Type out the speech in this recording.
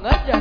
banget ya.